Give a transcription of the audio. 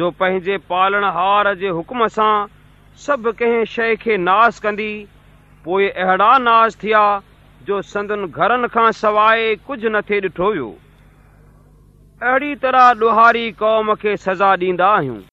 جو پنهنجي پالڻهار جي حڪم سان سڀ ڪنهن شيءِ کي ناس ڪندي پوءِ اهڙا ناس ٿيا جو سندن گهرن کان سواءِ ڪجهه نه ٿئي ڏٺو ويو. اهڙي طرح ڏهاري قوم کي سزا ڏيندا آهيون.